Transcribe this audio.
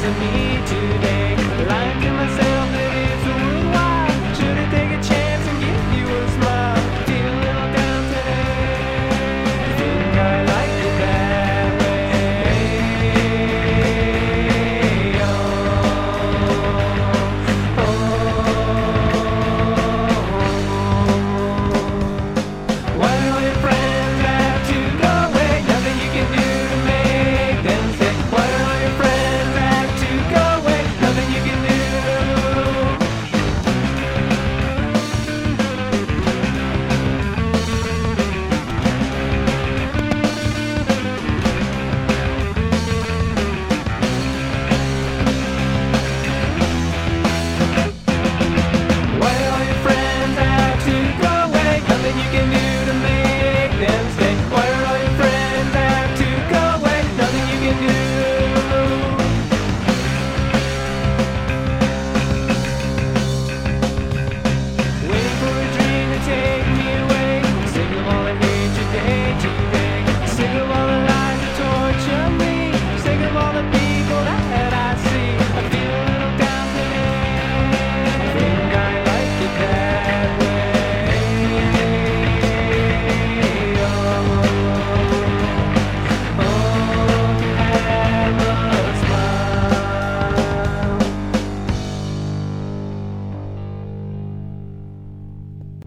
to me today.